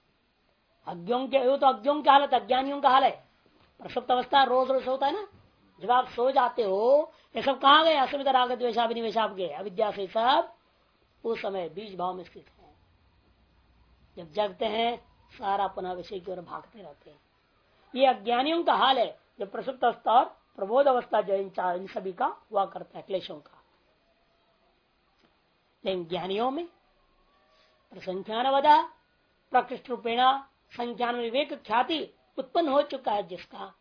अज्ञों के तो अज्ञों की हालत, अज्ञानियों का हाल है। प्रसुप्त अवस्था रोज रोज होता है ना? जब आप सो जाते हो ये सब कहा गए अस्मित राग द्वेशाभिनिवेश आपके। अविद्या से सब उस समय बीज भाव में स्थित है। जब जगते हैं सारा पुनः विषय की ओर भागते रहते हैं। ये अज्ञानियों का हाल है जो प्रसुप्त अवस्था और प्रबोध अवस्था जो इन, इन सभी का हुआ करता है क्लेशों का। लेकिन ज्ञानियों में प्रसंख्यान वधा प्रकृष्ट रूपेणा संख्यान विवेक ख्याति उत्पन्न हो चुका है जिसका,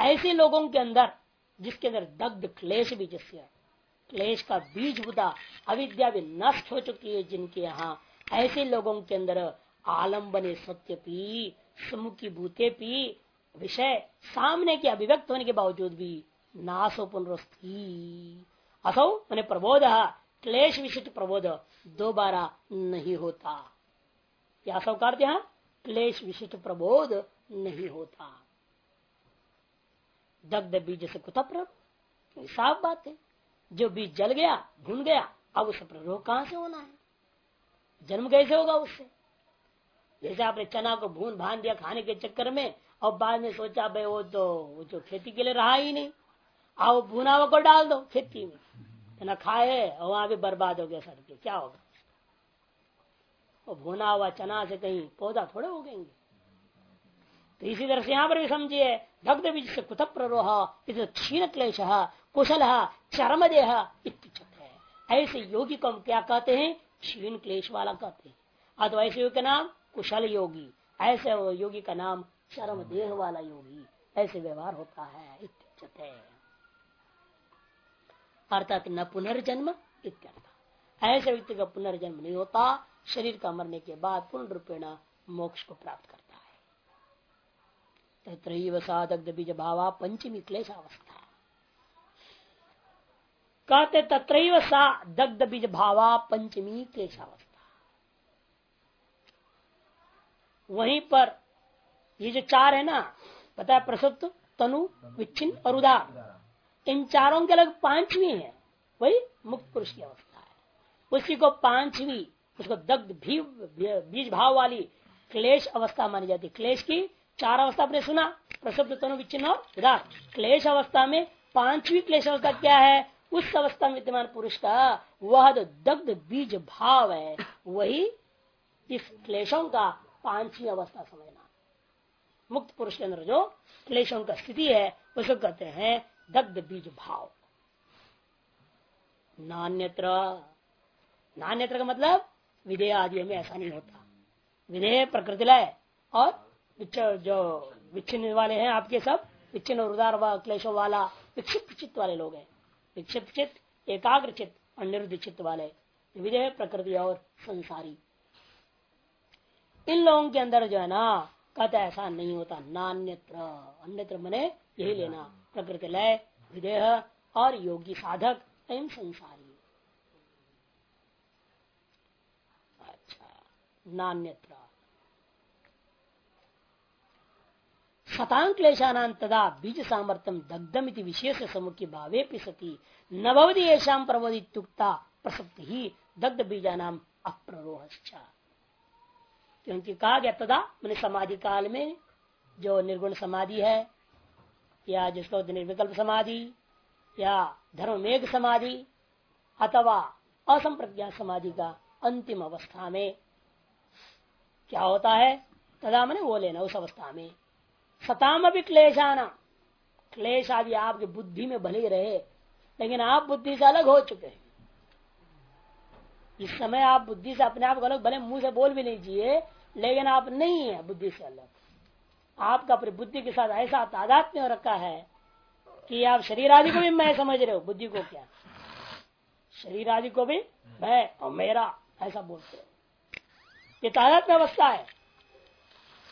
ऐसे लोगों के अंदर, जिसके अंदर दग्ध, क्लेश भी जिससे क्लेश का बीज बुदा, अविद्या भी नष्ट हो चुकी है जिनके यहाँ, ऐसे लोगों के अंदर आलम्बने सत्य पी समुखी भूते पी विषय सामने के अभिव्यक्त होने के बावजूद भी नासो पुनरस्थी असो, मैंने प्रबोध, क्लेश विशिष्ट प्रबोध दोबारा नहीं होता। क्या सब करते हैं? क्लेश विशिष्ट प्रबोध नहीं होता। दग्ध बीज से कुछ प्ररोह साफ़ बात है। जो बीज जल गया भून गया, अब उसे प्ररोह कहाँ से होना है? जन्म कैसे होगा उससे? जैसे आपने चना को भून भान दिया खाने के चक्कर में और बाद में सोचा, भाई वो तो वो जो खेती के लिए रहा ही नहीं। आओ, भुना हुआ को डाल दो खेती में। ना खाए और वहाँ भी बर्बाद हो गया सड़के, क्या होगा? वो भुना हुआ चना से कहीं पौधा थोड़े हो गएँगे तो इसी तरह से यहाँ पर भी समझिए दग्ध बीज से कुत प्ररोह क्षीण क्लेश कुशल चरम देह है ऐसे योगी को हम क्या कहते हैं? क्षीण क्लेश वाला कहते हैं। अथवा ऐसे योगी का नाम कुशल योगी, ऐसे योगी का नाम चरम देह वाला योगी, ऐसे व्यवहार होता है अर्थात न पुनर्जन्म इत्यर्थ। ऐसे व्यक्ति का पुनर्जन्म नहीं होता, शरीर का मरने के बाद पूर्ण रूपेण मोक्ष को प्राप्त करता तत्र साधक बीज भावा पंचमी क्लेश अवस्था कहते तत्र सा दग्ध बीज भावा पंचमी क्लेशावस्था। वहीं पर ये जो चार है ना, पता है प्रसुप्त तनु, विच्छिन्न और उदार। इन चारों के अलग पांचवी है, वही मुक्त पुरुष की अवस्था है। उसी को पांचवी, उसको दग्ध भी बीज भाव वाली क्लेश अवस्था मानी जाती क्लेश की चार अवस्था आपने सुना प्रसुप्त तनु विच्छिन्न और क्लेश अवस्था में पांचवी क्लेश अवस्था क्या है, उस अवस्था में विद्यमान पुरुष का वह दग्ध बीज भाव है। वही इस क्लेशों का पांचवी अवस्था समझना। मुक्त पुरुष के अंदर जो क्लेशों का स्थिति है, उसको कहते हैं दग्ध बीज भाव। नान्यत्र। नान्यत्र का मतलब विधेय आदि में ऐसा नहीं होता। विधेय प्रकृति लय और जो विच्छिन्न वाले हैं आपके सब विच्छिन्न उदार वा, क्लेशों वाला विक्षिप्त चित्त वाले लोग हैं। विक्षिप्त चित्त एकाग्र चित्त और निरुद्ध चित्त वाले। विधेय प्रकृति और संसारी। इन लोगों के अंदर जो है ना कहते ऐसा नहीं होता नान्यत्र। अन्यत्र मने यही लेना। प्रकृति लय विदेह और योगी साधक एवं संसारी। अच्छा नान्यत्र। शतांग क्लेशान तदा बीज सामर्थ्यम दग्धम विशेष समुखी भावे सती नवधि ऐसा प्रबोधितुक्ता प्रसक्ति ही दग्ध बीजा नाम अप्ररोह क्योंकि कहा गया तदा मैंने समाधि काल में जो निर्गुण समाधि है, या जिसको निर्विकल्प समाधि, या धर्म मेघ समाधि, अथवा असंप्रज्ञा समाधि का अंतिम अवस्था में क्या होता है? तदा मैंने वो लेना उस अवस्था में। सताम भी क्लेशाना। क्लेश आदि आपकी बुद्धि में भले रहे, लेकिन आप बुद्धि से अलग हो चुके हैं। इस समय आप बुद्धि से अपने आप को अलग, भले मुँह से बोल भी नहीं चाहिए लेकिन आप नहीं है बुद्धि से अलग। आपका अपनी बुद्धि के साथ ऐसा तादात्म्य रखा है कि आप शरीर आदि को भी मैं समझ रहे हो, बुद्धि को क्या? शरीर आदि को भी मैं और मेरा, ऐसा बोलते हो। ये तादात्म्य अवस्था है।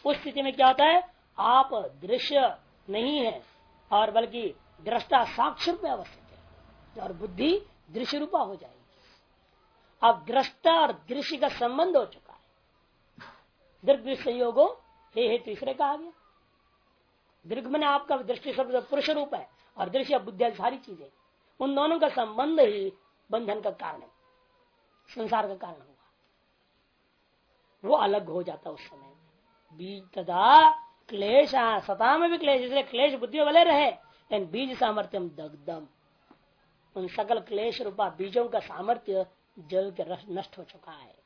उस स्थिति में क्या होता है? आप दृश्य नहीं है, और बल्कि दृष्टा साक्ष रूप में अवस्थित है, और बुद्धि दृश्य रूपा हो जाएगी। अब दृष्टा और दृश्य का संबंध हो चुका है। दीर्घ संयोगो हे हे तीसरे कहा गया। दीर्घ मैंने आपका दृष्टि शब्द पुरुष रूप है, और दृश्य बुद्धि सारी चीज़ें। उन दोनों का संबंध ही बंधन का कारण है, संसार का कारण हुआ। वो अलग हो जाता उस समय बीज तदा क्लेश सता में भी क्लेश, इसलिए क्लेश बुद्धि वाले रहे, लेकिन बीज सामर्थ्यम दग्धम। उन सकल क्लेश रूपा बीजों का सामर्थ्य जल के नष्ट हो चुका है।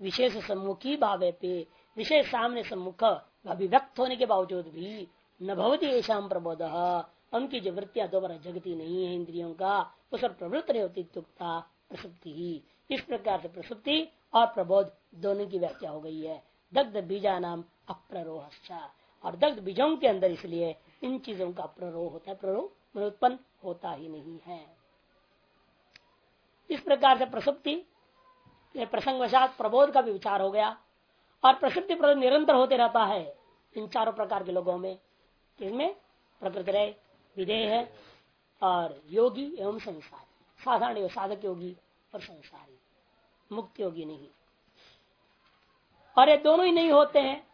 विशेष सम्मुखी भावे पे, विशेष सामने सम्मुख अभिव्यक्त होने के बावजूद भी न भवती ऐसा प्रबोध। उनकी जो वृत्तियाँ दोबारा जगती नहीं है इंद्रियों का, उस पर प्रवृत्त नहीं होती प्रसुप्ति ही। इस प्रकार से प्रसुप्ति और प्रबोध दोनों की व्याख्या हो गई है। दग्ध बीजा नाम अप्ररोह और दग्ध बीजों के अंदर इसलिए इन चीज़ों का प्ररोह होता है, प्ररोह उत्पन्न होता ही नहीं है। इस प्रकार से प्रसुप्ति प्रसंग वशात प्रबोध का भी विचार हो गया। और प्रसिद्धि प्रबोध निरंतर होते रहता है इन चारों प्रकार के लोगों में। इसमें प्रकृति रहे विधेय है और योगी एवं संसार। साधारण साधक योगी और संसारी। मुक्त योगी नहीं। और ये दोनों ही नहीं होते हैं।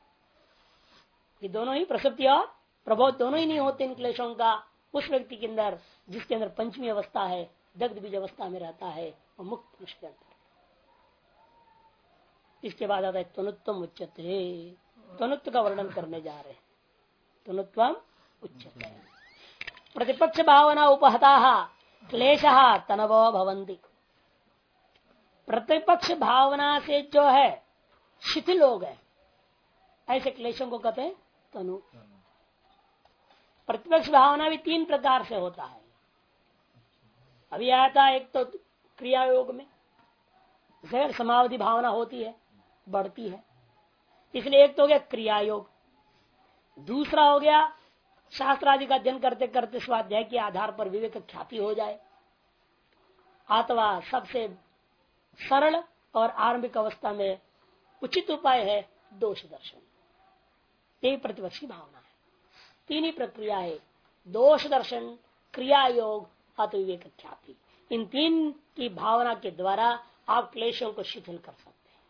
ये दोनों ही प्रसुप्ति और प्रभाव दोनों ही नहीं होते इन क्लेशों का। उस व्यक्ति के अंदर, जिसके अंदर पंचमी अवस्था है, दग्ध बीज अवस्था में रहता है, वो मुक्त पुरुष के अंदर इसके बाद आता है तनुत्व उच्चते तनुत्व का वर्णन करने जा रहे हैं। तनुत्व उच्चते प्रतिपक्ष भावना उपहता, क्लेश तनव भवंती प्रतिपक्ष भावना से जो है शिथिल हो गए। ऐसे क्लेशों को कहते हैं तनु। प्रतिपक्ष भावना भी तीन प्रकार से होता है। अभी था एक तो क्रिया योग में समावधि भावना होती है, बढ़ती है। इसलिए एक तो हो गया क्रिया योग दूसरा हो गया शास्त्र आदि का अध्ययन करते करते स्वाध्याय के आधार पर विवेक ख्याति हो जाए। अथवा सबसे सरल और आरंभिक अवस्था में उचित उपाय है दोष दर्शन। यही प्रतिपक्षी भावना है। तीन ही प्रक्रिया है दोष दर्शन क्रिया योग अत विवेक ख्याति इन तीन की भावना के द्वारा आप क्लेशों को शिथिल कर सकते हैं।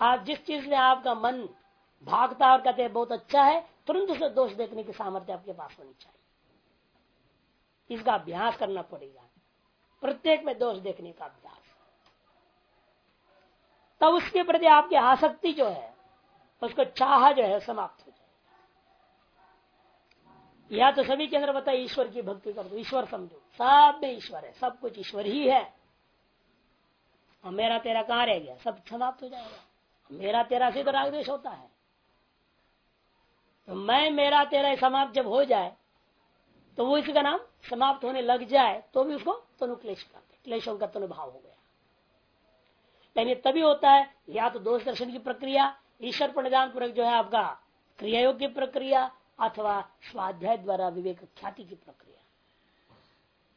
आप जिस चीज़ में आपका मन भागता और कहते हैं, बहुत अच्छा है, तुरंत उसे दोष देखने की सामर्थ्य आपके पास होनी चाहिए। इसका अभ्यास करना पड़ेगा। प्रत्येक में दोष देखने का अभ्यास। तब उसके प्रति आपकी आसक्ति जो है, उसको चाह जो है समाप्त हो जाए। या तो सभी के अंदर बताए, ईश्वर की भक्ति कर दो, ईश्वर समझो। सब में ईश्वर है, सब कुछ ईश्वर ही है। और मेरा तेरा कहा रह गया सब समाप्त हो जाएगा। मेरा तेरा से तो रागदेश होता है। तो मैं मेरा तेरा समाप्त जब हो जाए तो वो इसका नाम समाप्त होने लग जाए तो भी उसको तनु क्लेश करते क्लेशों का तनुभाव हो गया। लेकिन तभी होता है, या तो दोष दर्शन की प्रक्रिया, ईश्वर प्रणिधान पूर्वक जो है आपका क्रियायोग की प्रक्रिया, अथवा स्वाध्याय द्वारा विवेक ख्याति की प्रक्रिया।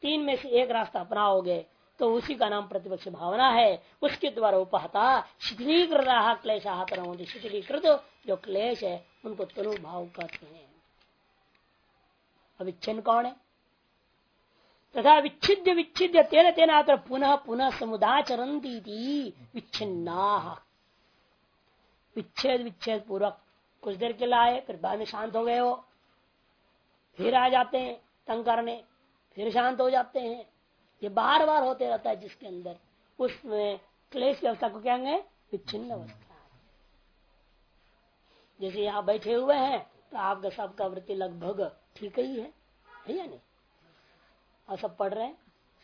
तीन में से एक रास्ता अपनाओगे तो उसी का नाम प्रतिपक्ष भावना है। उसके द्वारा उपहता शिथिलीकृत क्लेश शिथिलीकृत जो क्लेश है, उनको तनु भाव कहते हैं। अविच्छिन्न कौन है? तथा विच्छिद्य विच्छिद्य तेन तेना पुनः पुनः समुदाचरती विच्छिन्ना। विच्छेद विच्छेद पूर्वक। कुछ देर के लिए फिर बाद में शांत हो गए हो फिर आ जाते हैं, तंग करने। फिर शांत हो जाते हैं। ये बार बार होते रहता है जिसके अंदर। उसमें क्लेश की अवस्था को क्या विच्छिन्न अवस्था। जैसे यहाँ बैठे हुए हैं तो आपका सबका वृत्ति लगभग ठीक ही है। है या नहीं? और सब पढ़ रहे हैं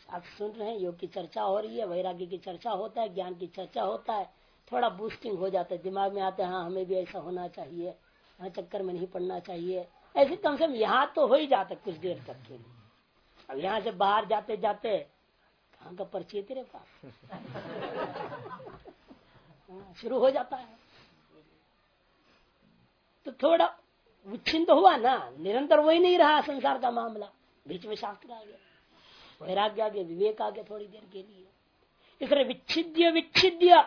आप सुन रहे हैं योग की चर्चा हो रही है वैराग्य की चर्चा होता है ज्ञान की चर्चा होता है थोड़ा बूस्टिंग हो जाता है दिमाग में आता है हाँ हमें भी ऐसा होना चाहिए हाँ चक्कर में नहीं पड़ना चाहिए ऐसे कम से कम यहाँ तो हो ही जाता कुछ देर तक के लिए। अब यहाँ से बाहर जाते जाते कहाँ का परिचय तेरे पास? हाँ, शुरू हो जाता है। तो थोड़ा विच्छिन्न तो हुआ ना निरंतर वही नहीं रहा संसार का मामला बीच में शास्त्र आ गया। वैराग्य आ गया विवेक आ गया थोड़ी देर के लिए। इसलिए विच्छिद्य विच्छिद्य,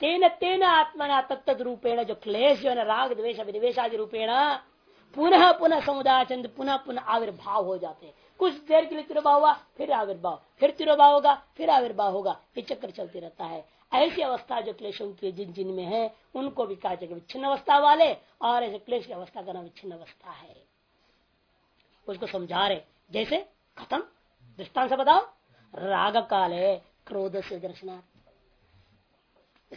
तेन तेन आत्मा तत्त रूपेण जो क्लेश जो है राग द्वेश विनिवेश आदि रूपेण पुनः पुनः समुदाय चंद पुनः पुनः आविर्भाव हो जाते हैं। कुछ देर के लिए तिरुभाव हुआ, फिर आविर्भाव। फिर तिरुभाव होगा, फिर आविर्भाव होगा। ये चक्कर चलते रहता है। ऐसी अवस्था जो क्लेशों की जिन जिन में है, उनको भी कहा जाएगा विच्छिन्न अवस्था वाले, और ऐसे क्लेश की अवस्था का नाम विच्छिन्न अवस्था है। उसको समझा रहे। जैसे खत्म। दृष्टान से बताओ। राग काल है क्रोध से दर्शनार्थ।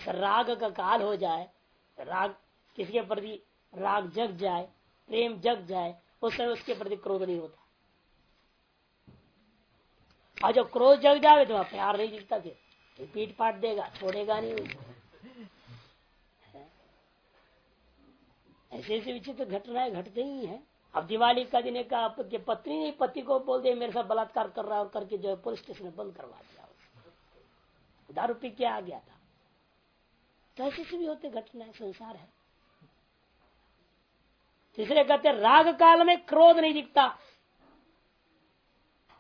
राग का काल हो जाए, राग किसके प्रति, राग जग जाए, प्रेम जग जाए, उस समय उसके प्रति क्रोध नहीं होता। और जब क्रोध जग जाए तो प्यार नहीं दिखता फिर। पीट पाट देगा, छोड़ेगा नहीं उसको ऐसे ऐसे विचित्र घटनाएँ घटते ही हैं। अब दिवाली का दिन एक पत्नी ने पति को बोल दिया मेरे साथ बलात्कार कर रहा है करके जो है पुलिस स्टेशन बंद करवा दिया। दारू पी क्या आ गया था। तो ऐसे से भी होते घटनाएँ, संसार है। तीसरे कहते राग काल में क्रोध नहीं दिखता।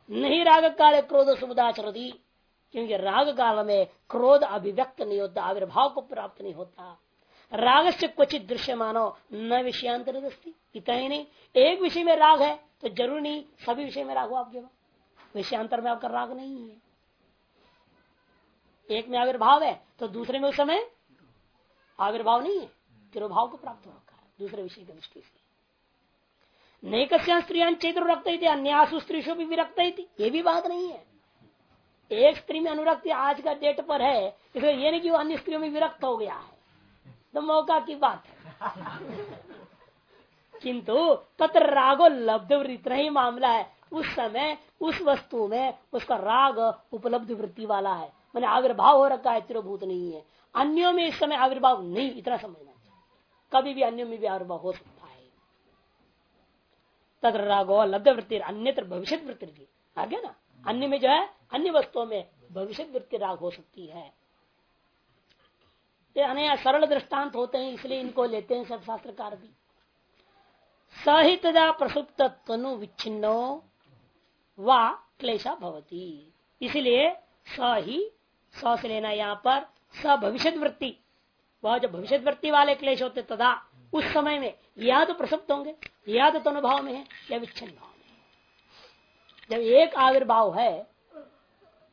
नहीं राग काल क्रोध सुविधाचरती क्योंकि राग काल में क्रोध अभिव्यक्त नहीं होता, आविर्भाव को प्राप्त नहीं होता। राग से क्वचित दृश्य मानो न विषयांतर दृष्टि इतना ही नहीं। एक विषय में राग है तो ज़रूर नहीं, सभी विषय में राग हो आपके पास विषयांतर में आपका राग नहीं है। एक में आविर्भाव है तो दूसरे में उस समय आविर्भाव नहीं है। तिरुभाव को प्राप्त होगा दूसरे विषय की दृष्टि से। नैक स्त्रियाँ चेत्र रक्त अन्यासु स्त्रीशो भी विरक्त ये भी बात नहीं है। एक स्त्री में अनुरक्ति आज का डेट पर है, इसलिए ये नहीं कि वो अन्य स्त्रियों में विरक्त हो गया है। तो मौका की बात है। किंतु तत्र रागो लब्ध इतना ही मामला है। उस समय, उस वस्तु में उसका राग उपलब्ध वृत्ति वाला है। मैंने आविर्भाव हो रखा है तिरभूत नहीं है। अन्यों में इस समय आविर्भाव नहीं, इतना समझना कभी भी अन्यों में भी आविर्भाव हो सकता है। तत्र रागो लब्ध वृत्ति, अन्यत्र भविष्य वृत्ति आगे ना? अन्य में जो है, अन्य वस्तुओं में भविष्य वृत्ति राग हो सकती है। ये अनया सरल दृष्टांत होते हैं, इसलिए इनको लेते हैं सब शास्त्रकार भी। सहितदा प्रसुप्त तनु विच्छिन्नो व क्लेशा भवती। इसलिए स ही, स से लेना यहाँ पर, स भविष्य वृत्ति वह जो भविष्य वृत्ति वाले क्लेश होते तदा उस समय में या तो प्रसुप्त होंगे। या तो अनुभाव में है, या विच्छिन्न भाव में जब एक आविर्भाव है,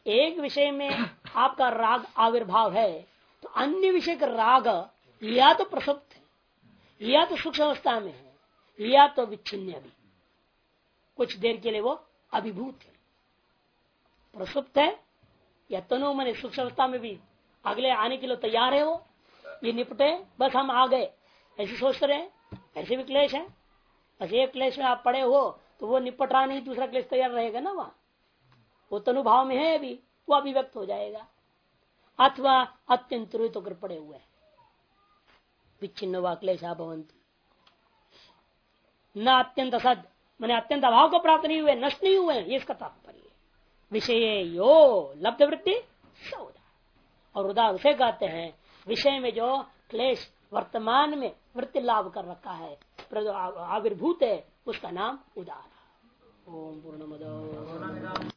एक विषय में आपका राग आविर्भाव है तो अन्य विषय का राग, या तो प्रसुप्त है, या तो सूक्ष्म अवस्था में है, या तो विच्छिन्न अभी। कुछ देर के लिए वो अभिभूत है। प्रसुप्त है, या तनु मन सूक्ष्म अवस्था में भी अगले आने के लिए तैयार है वो, ये निपटे बस हम आ गए। ऐसे सोच रहे ऐसे भी क्लेश है। बस एक क्लेश में आप पड़े हो तो वो निपट रहा नहीं, दूसरा क्लेश तैयार रहेगा ना वहाँ। वो तनुभाव में है अभी, वो अभिव्यक्त हो जाएगा। अथवा अत्यंत रोहित होकर पड़े हुए हैं। विच्छिन्न व क्लेशा भवंती। न अत्यंत असद, मैंने अत्यंत अभाव को प्राप्त नहीं हुए, नष्ट नहीं हुए ये इसका तात्पर्य विषय यो लब्ध वृत्ति सौदा। और उदाहरण उसे कहते हैं, विषय में जो क्लेश वर्तमान में वृत्ति लाभ कर रखा है आविर्भूत है, उसका नाम उदार। ओम पूर्ण